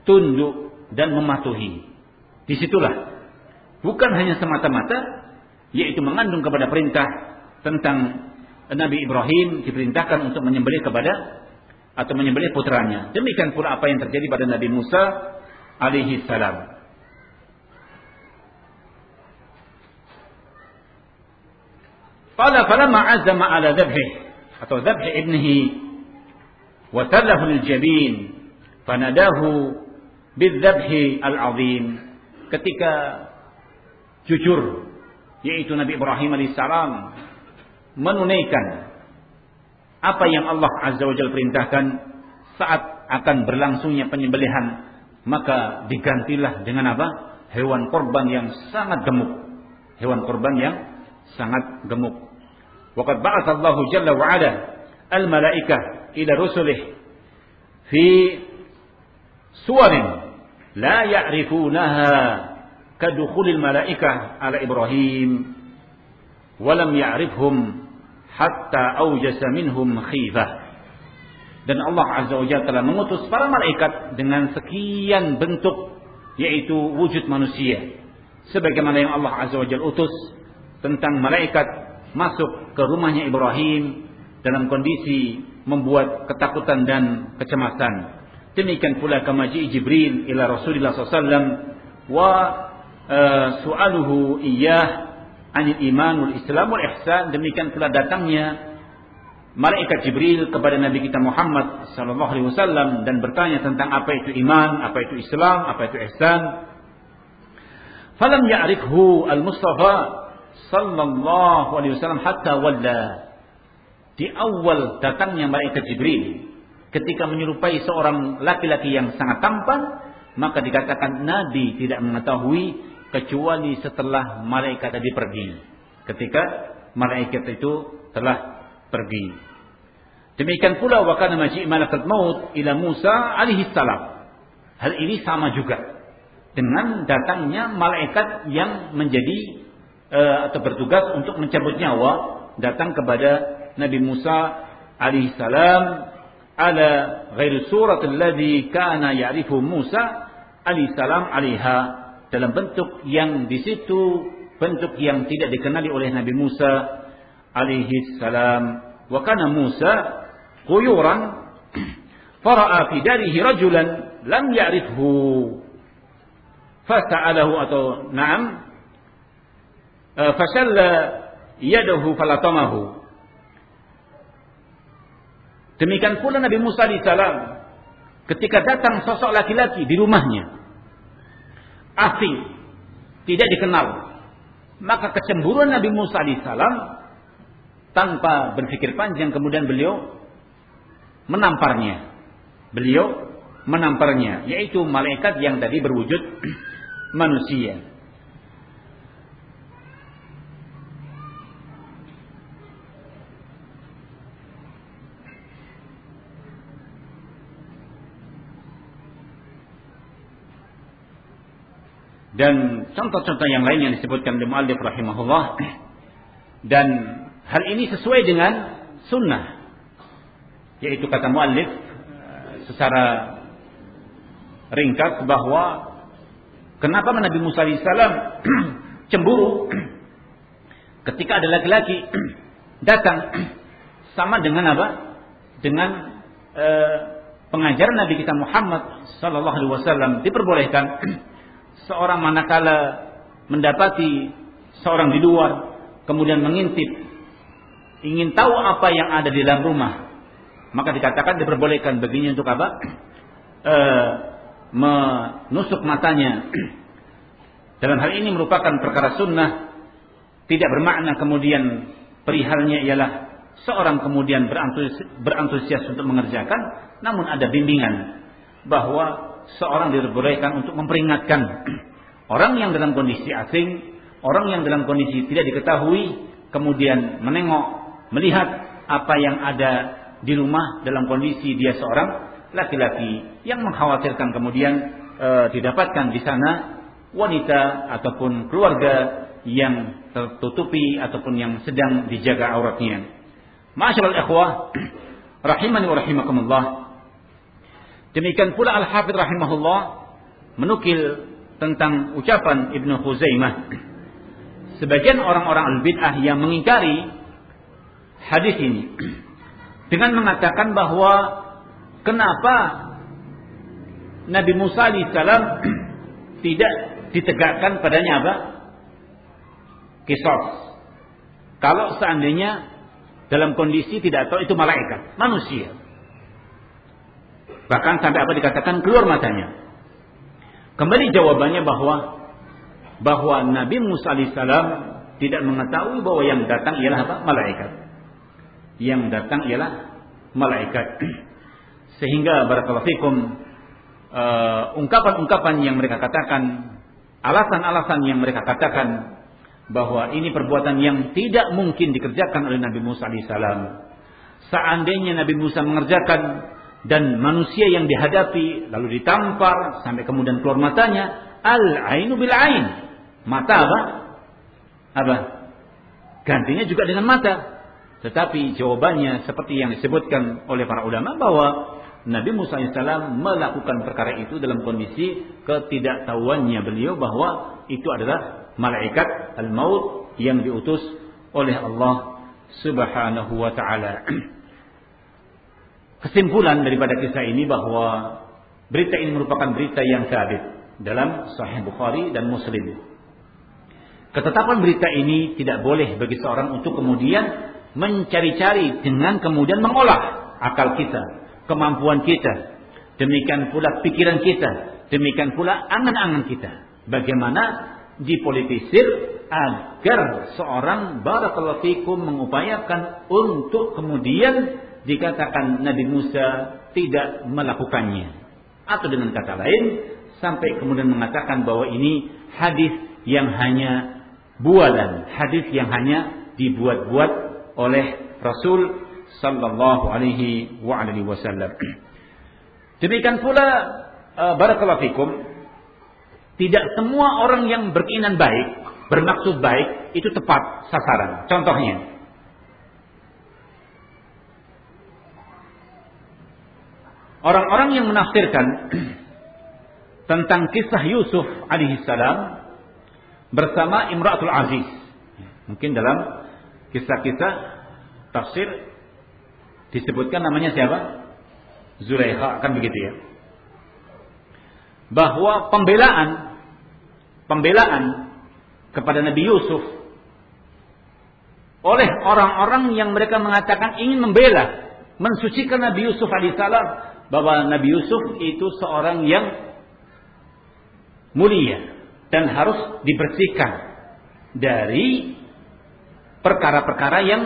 S1: tunduk dan mematuhi. Di situlah. Bukan hanya semata-mata yaitu mengandung kepada perintah tentang Nabi Ibrahim diperintahkan untuk menyembelih kepada atau menyembelih putranya. Demikian pula apa yang terjadi pada Nabi Musa alaihi salam. Qala falamma azama ala dhabhi atau dhabhi ibnihi wa tallahu al-jabin fanadahu ketika jujur yaitu Nabi Ibrahim alaihissalam menunaikan apa yang Allah azza wa jalla perintahkan saat akan berlangsungnya penyembelihan maka digantilah dengan apa? Hewan korban yang sangat gemuk. Hewan korban yang sangat gemuk. Ba'atha Allah jalla wa ala al-malaikah ila rusulih fi suwarin la ya'rifunaha kadukhulil malaikah ala Ibrahim walam ya'rifhum hatta awjasa minhum khifah dan Allah Azza wa Jalla telah mengutus para malaikat dengan sekian bentuk yaitu wujud manusia. Sebagaimana yang Allah Azza wa Jalla utus tentang malaikat masuk ke rumahnya Ibrahim dalam kondisi membuat ketakutan dan kecemasan. Demikian pula kamaji Jibril ila Rasulullah SAW wa uh, su'aluhu iyah anil iman wal islam wal ihsan. Demikian pula datangnya malaikat Jibril kepada Nabi kita Muhammad wasallam dan bertanya tentang apa itu iman, apa itu Islam, apa itu ihsan. Falam ya'rifhu al-Mustafa sallallahu alaihi wasallam hatta walla. Di awal datangnya malaikat Jibril ketika menyerupai seorang laki-laki yang sangat tampan, maka dikatakan Nabi tidak mengetahui kecuali setelah malaikat tadi pergi. Ketika malaikat itu telah pergi. Demikian pula wakana maji malaikat maut ila Musa alaihi salam. Hal ini sama juga dengan datangnya malaikat yang menjadi atau bertugas untuk mencabut nyawa datang kepada Nabi Musa alaihi salam ala ghairi surat alladhi kana ya'rifu Musa alaihi salam alaiha. Dalam bentuk yang di situ bentuk yang tidak dikenali oleh Nabi Musa alaihi salam. Wa kana Musa quyuran (clears throat) fara'a fi darihi rajulan lam ya'rifhu. Fasa'alahu atau na'am fasalla yadahu falatamahu demikian pula Nabi Musa di salam ketika datang sosok laki-laki di rumahnya asing tidak dikenal maka kecemburuan Nabi Musa di salam tanpa berpikir panjang kemudian beliau menamparnya. Beliau menamparnya, yaitu malaikat yang tadi berwujud manusia. Dan contoh-contoh yang lain yang disebutkan oleh Mu'allif rahimahullah. Dan hal ini sesuai dengan sunnah. Yaitu kata muallif secara ringkas bahwa kenapa Nabi Musa alaihissalam (clears throat) cemburu? Ketika ada laki-laki (clears throat) datang (clears throat) sama dengan apa? Dengan eh, pengajaran Nabi kita Muhammad sallallahu alaihi wasallam diperbolehkan seorang manakala mendapati seorang di luar kemudian mengintip ingin tahu apa yang ada di dalam rumah maka dikatakan diperbolehkan baginya untuk apa? E, (clears throat) menusuk matanya. (clears throat) Dalam hal ini merupakan perkara sunnah, tidak bermakna kemudian perihalnya ialah seorang kemudian berantusias, untuk mengerjakan, namun ada bimbingan bahwa seorang diperbolehkan untuk memperingatkan orang yang dalam kondisi asing, orang yang dalam kondisi tidak diketahui, kemudian menengok, melihat apa yang ada di rumah dalam kondisi dia seorang laki-laki yang mengkhawatirkan kemudian e, didapatkan di sana wanita ataupun keluarga yang tertutupi ataupun yang sedang dijaga auratnya. Masyaallah ikhwah (clears throat) rahimani wa rahimakumullah. Demikian pula Al-Hafidh rahimahullah menukil tentang ucapan Ibnu Khuzaimah. Sebagian orang-orang al-bid'ah yang mengingkari hadis ini dengan mengatakan bahwa kenapa Nabi Musa alaihissalam tidak ditegakkan padanya apa? Kisos. Kalau seandainya dalam kondisi tidak tahu itu malaikat, manusia. Bahkan sampai apa dikatakan keluar matanya. Kembali jawabannya bahwa bahwa Nabi Musa alaihissalam tidak mengetahui bahwa yang datang ialah apa? Malaikat yang datang ialah malaikat. (clears throat) Sehingga barakallahu fikum uh, ungkapan-ungkapan yang mereka katakan, alasan-alasan yang mereka katakan bahwa ini perbuatan yang tidak mungkin dikerjakan oleh Nabi Musa alaihissalam. Seandainya Nabi Musa mengerjakan dan manusia yang dihadapi lalu ditampar sampai kemudian keluar matanya, al ainu bil ain. Mata apa? Apa? Gantinya juga dengan mata. Tetapi jawabannya seperti yang disebutkan oleh para ulama bahwa Nabi Musa AS melakukan perkara itu dalam kondisi ketidaktahuannya beliau bahwa itu adalah malaikat al-maut yang diutus oleh Allah Subhanahu wa taala. (clears throat) kesimpulan daripada kisah ini bahwa berita ini merupakan berita yang sabit dalam Sahih Bukhari dan Muslim. Ketetapan berita ini tidak boleh bagi seorang untuk kemudian mencari-cari dengan kemudian mengolah akal kita, kemampuan kita, demikian pula pikiran kita, demikian pula angan-angan kita. Bagaimana dipolitisir agar seorang barakallahu fikum mengupayakan untuk kemudian dikatakan Nabi Musa tidak melakukannya. Atau dengan kata lain, sampai kemudian mengatakan bahwa ini hadis yang hanya bualan, hadis yang hanya dibuat-buat oleh Rasul sallallahu alaihi wa alihi wasallam. Demikian pula uh, barakallahu fikum tidak semua orang yang berkeinginan baik, bermaksud baik itu tepat sasaran. Contohnya, orang-orang yang menafsirkan (clears throat) tentang kisah Yusuf alaihissalam bersama Imratul Aziz. Mungkin dalam kisah-kisah tafsir disebutkan namanya siapa? Zulaikha kan begitu ya. Bahwa pembelaan pembelaan kepada Nabi Yusuf oleh orang-orang yang mereka mengatakan ingin membela, mensucikan Nabi Yusuf alaihissalam bahwa Nabi Yusuf itu seorang yang mulia dan harus dibersihkan dari perkara-perkara yang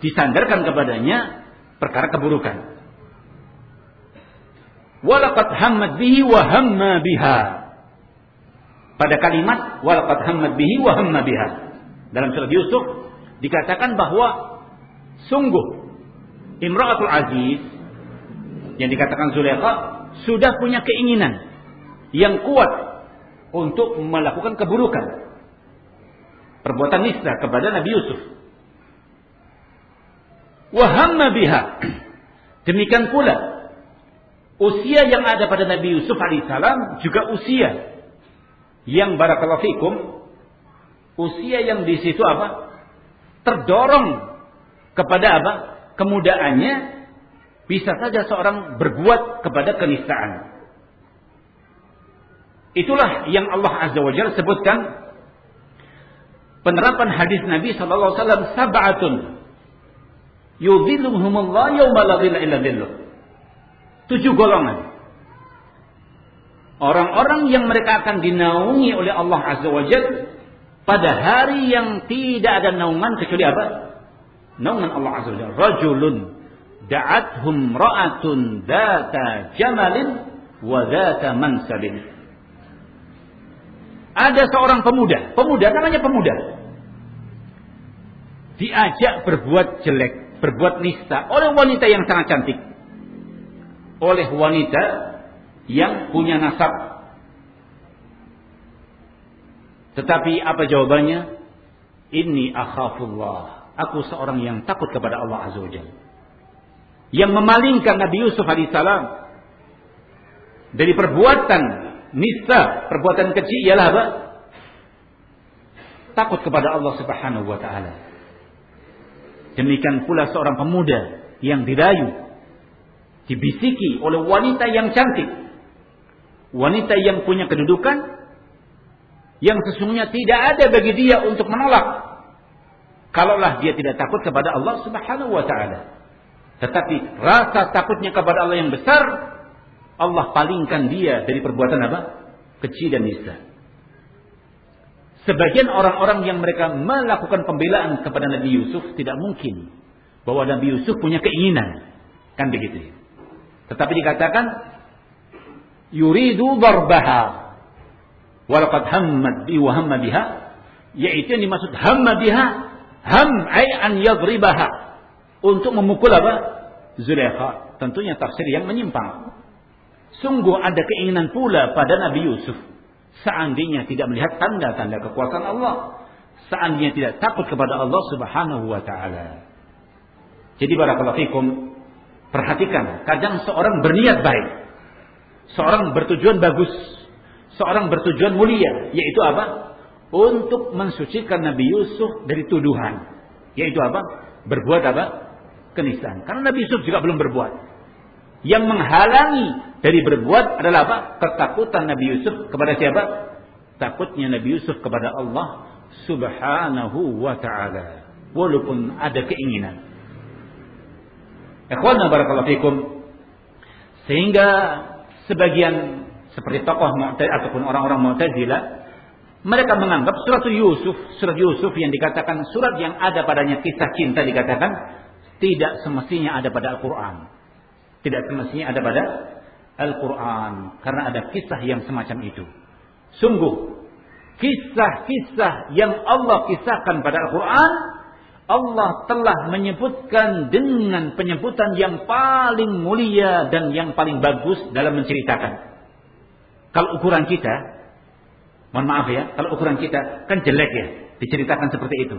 S1: disandarkan kepadanya perkara keburukan. Walaqad hammat bihi wa hamma biha pada kalimat walaqad hammat bihi wa hamma biha. Dalam surat Yusuf dikatakan bahwa sungguh Imra'atul Aziz yang dikatakan Zulaikha sudah punya keinginan yang kuat untuk melakukan keburukan. Perbuatan nista kepada Nabi Yusuf. Wahamma biha. Demikian pula usia yang ada pada Nabi Yusuf alaihissalam juga usia yang barakallahu fikum usia yang di situ apa? terdorong kepada apa? kemudaannya bisa saja seorang berbuat kepada kenistaan. Itulah yang Allah Azza wa Jalla sebutkan penerapan hadis Nabi sallallahu alaihi wasallam sab'atun yudhilluhumullah yauma la illa Tujuh golongan Orang-orang yang mereka akan dinaungi oleh Allah Azza wa Jal pada hari yang tidak ada naungan kecuali apa? Naungan Allah Azza wa Jal. Rajulun da'athum ra'atun data jamalin wa data mansabin. Ada seorang pemuda, pemuda namanya pemuda. Diajak berbuat jelek, berbuat nista oleh wanita yang sangat cantik. Oleh wanita yang punya nasab. Tetapi apa jawabannya? Ini akhafullah. Aku seorang yang takut kepada Allah Azza wa Yang memalingkan Nabi Yusuf alaihissalam dari perbuatan nista, perbuatan kecil ialah apa? Takut kepada Allah Subhanahu wa taala. Demikian pula seorang pemuda yang dirayu, dibisiki oleh wanita yang cantik wanita yang punya kedudukan yang sesungguhnya tidak ada bagi dia untuk menolak kalaulah dia tidak takut kepada Allah Subhanahu wa taala. Tetapi rasa takutnya kepada Allah yang besar Allah palingkan dia dari perbuatan apa? kecil dan nista. Sebagian orang-orang yang mereka melakukan pembelaan kepada Nabi Yusuf tidak mungkin bahwa Nabi Yusuf punya keinginan. Kan begitu. Tetapi dikatakan yuridu darbaha walaqad hammat bi wa hamma biha yaitu yang dimaksud hamma biha ham ay an yadribaha untuk memukul apa Zulaikha tentunya tafsir yang menyimpang sungguh ada keinginan pula pada Nabi Yusuf seandainya tidak melihat tanda-tanda kekuasaan Allah seandainya tidak takut kepada Allah Subhanahu wa taala jadi barakallahu fikum perhatikan kadang seorang berniat baik Seorang bertujuan bagus. Seorang bertujuan mulia. Yaitu apa? Untuk mensucikan Nabi Yusuf dari tuduhan. Yaitu apa? Berbuat apa? Kenistaan. Karena Nabi Yusuf juga belum berbuat. Yang menghalangi dari berbuat adalah apa? Ketakutan Nabi Yusuf kepada siapa? Takutnya Nabi Yusuf kepada Allah Subhanahu wa taala. Walaupun ada keinginan. Ikhwana barakallahu fikum. Sehingga sebagian seperti tokoh Mu'tazila ataupun orang-orang Mu'tazilah mereka menganggap surat Yusuf, surat Yusuf yang dikatakan surat yang ada padanya kisah cinta dikatakan tidak semestinya ada pada Al-Qur'an. Tidak semestinya ada pada Al-Quran. Karena ada kisah yang semacam itu. Sungguh. Kisah-kisah yang Allah kisahkan pada Al-Quran. Allah telah menyebutkan dengan penyebutan yang paling mulia dan yang paling bagus dalam menceritakan. Kalau ukuran kita, mohon maaf ya, kalau ukuran kita kan jelek ya, diceritakan seperti itu.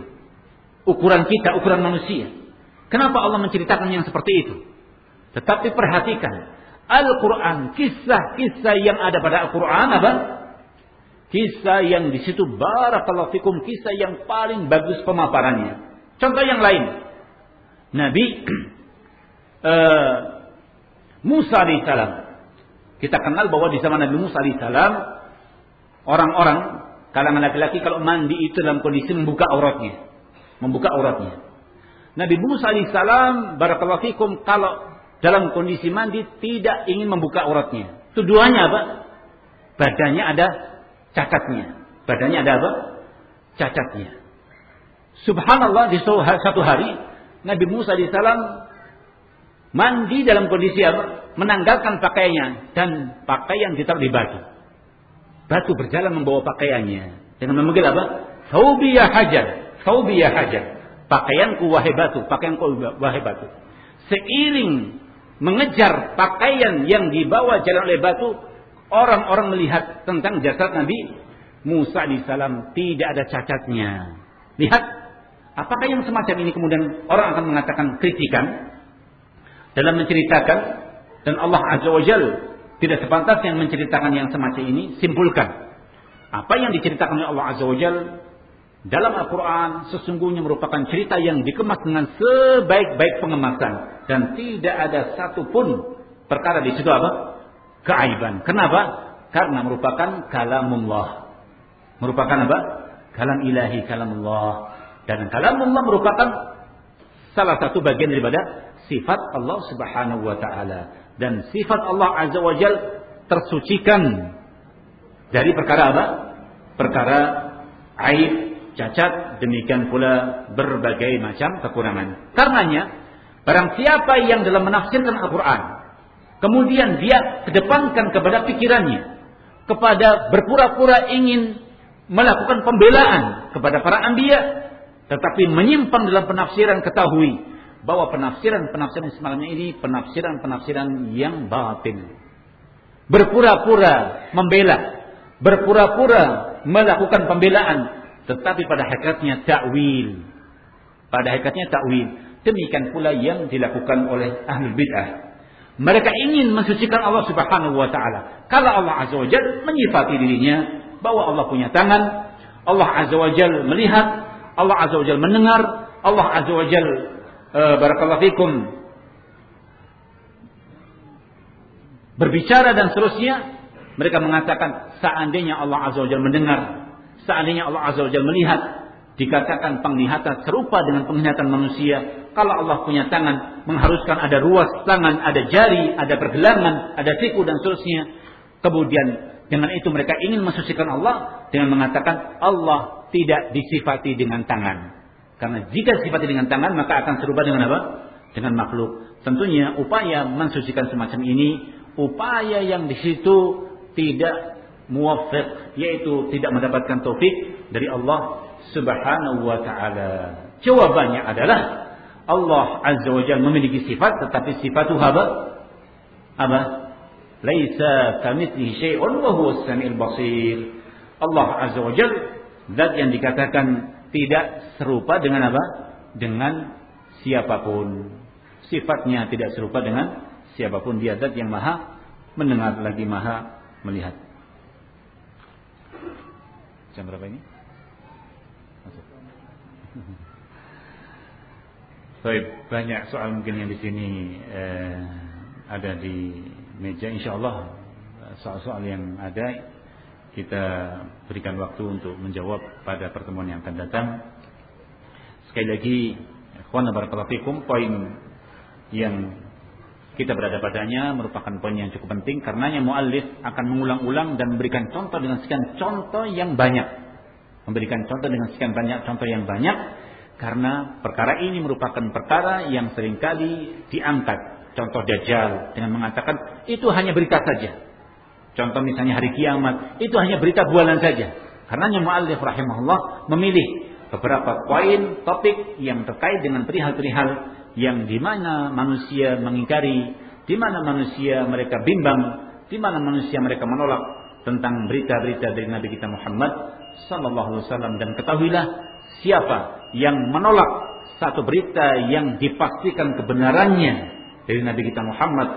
S1: Ukuran kita, ukuran manusia. Kenapa Allah menceritakan yang seperti itu? Tetapi perhatikan, Al-Quran, kisah-kisah yang ada pada Al-Quran apa? Kisah yang di situ barakallahu fikum, kisah yang paling bagus pemaparannya. Contoh yang lain. Nabi uh, (clears throat) Musa alaihissalam. Kita kenal bahwa di zaman Nabi Musa alaihissalam orang-orang kalangan laki-laki kalau mandi itu dalam kondisi membuka auratnya, membuka auratnya. Nabi Musa alaihissalam barakallahu kalau dalam kondisi mandi tidak ingin membuka auratnya. Tujuannya apa? Badannya ada cacatnya. Badannya ada apa? Cacatnya. Subhanallah di satu hari Nabi Musa di salam mandi dalam kondisi apa? Menanggalkan pakaiannya dan pakaian ditaruh di batu. Batu berjalan membawa pakaiannya dengan memanggil apa? Thawbiyah hajar, thawbiyah hajar. Pakaianku wahai batu, pakaianku wahai batu. Seiring mengejar pakaian yang dibawa jalan oleh batu, orang-orang melihat tentang jasad Nabi Musa salam tidak ada cacatnya. Lihat, apakah yang semacam ini kemudian orang akan mengatakan kritikan dalam menceritakan dan Allah Azza wa Jal tidak sepantasnya menceritakan yang semacam ini, simpulkan. Apa yang diceritakan oleh Allah Azza wa Jal dalam Al-Quran sesungguhnya merupakan cerita yang dikemas dengan sebaik-baik pengemasan dan tidak ada satupun perkara di situ apa keaiban. Kenapa? Karena merupakan kalamullah. Merupakan apa? Kalam ilahi, kalamullah. Dan kalamullah merupakan salah satu bagian daripada sifat Allah Subhanahu wa taala dan sifat Allah Azza wa Jal tersucikan dari perkara apa? Perkara aib cacat, demikian pula berbagai macam kekurangan. Karenanya, barang siapa yang dalam menafsirkan Al-Quran, kemudian dia kedepankan kepada pikirannya, kepada berpura-pura ingin melakukan pembelaan kepada para anbiya, tetapi menyimpang dalam penafsiran ketahui bahwa penafsiran-penafsiran semalam ini penafsiran-penafsiran yang batin. Berpura-pura membela, berpura-pura melakukan pembelaan tetapi pada hakikatnya takwil. Pada hakikatnya takwil. Demikian pula yang dilakukan oleh ahli bid'ah. Mereka ingin mensucikan Allah Subhanahu wa taala. Kalau Allah Azza wa Jalla menyifati dirinya bahwa Allah punya tangan, Allah Azza wa Jalla melihat, Allah Azza wa Jalla mendengar, Allah Azza wa Jalla uh, barakallahu fikum berbicara dan seterusnya, mereka mengatakan seandainya Allah Azza wa Jalla mendengar Seandainya Allah Azza wa Jalla melihat, dikatakan penglihatan serupa dengan penglihatan manusia. Kalau Allah punya tangan, mengharuskan ada ruas tangan, ada jari, ada pergelangan, ada siku dan seterusnya. Kemudian dengan itu mereka ingin mensucikan Allah dengan mengatakan Allah tidak disifati dengan tangan. Karena jika disifati dengan tangan maka akan serupa dengan apa? Dengan makhluk. Tentunya upaya mensucikan semacam ini upaya yang di situ tidak muwaffiq yaitu tidak mendapatkan taufik dari Allah Subhanahu wa taala. Jawabannya adalah Allah Azza wa Jalla memiliki sifat tetapi sifat itu apa? Apa? Laisa kamitslihi syai'un wa huwa as-sami'ul basir. Allah Azza wa Jalla zat yang dikatakan tidak serupa dengan apa? Dengan siapa pun. Sifatnya tidak serupa dengan siapa pun dia zat yang maha mendengar lagi maha melihat. Jam berapa ini? Masuk. (laughs) Baik, banyak soal mungkin yang di sini eh, ada di meja insyaallah soal-soal yang ada kita berikan waktu untuk menjawab pada pertemuan yang akan datang. Sekali lagi, ikhwan barakallahu poin yang kita berada padanya merupakan poin yang cukup penting karenanya muallif akan mengulang-ulang dan memberikan contoh dengan sekian contoh yang banyak. Memberikan contoh dengan sekian banyak contoh yang banyak karena perkara ini merupakan perkara yang sering kali diangkat. Contoh Dajjal dengan mengatakan itu hanya berita saja. Contoh misalnya hari kiamat, itu hanya berita bualan saja. Karenanya muallif rahimahullah memilih beberapa poin topik yang terkait dengan perihal-perihal yang di mana manusia mengingkari, di mana manusia mereka bimbang, di mana manusia mereka menolak tentang berita-berita dari Nabi kita Muhammad sallallahu alaihi wasallam. Dan ketahuilah siapa yang menolak satu berita yang dipastikan kebenarannya dari Nabi kita Muhammad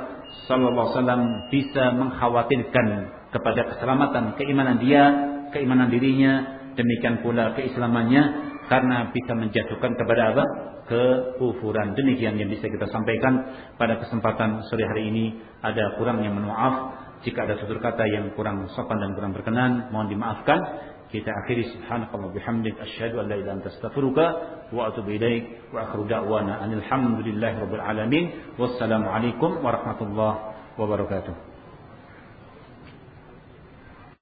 S1: sallallahu alaihi wasallam bisa mengkhawatirkan kepada keselamatan keimanan dia, keimanan dirinya, demikian pula keislamannya karena bisa menjatuhkan kepada apa? kekufuran. Demikian yang bisa kita sampaikan pada kesempatan sore hari ini. Ada kurang yang maaf jika ada tutur kata yang kurang sopan dan kurang berkenan, mohon dimaafkan. Kita akhiri subhanakallah bihamdik asyhadu an la ilaha illa astaghfiruka wa atubu ilaik wa akhiru da'wana anil rabbil alamin. Wassalamu alaikum warahmatullahi wabarakatuh.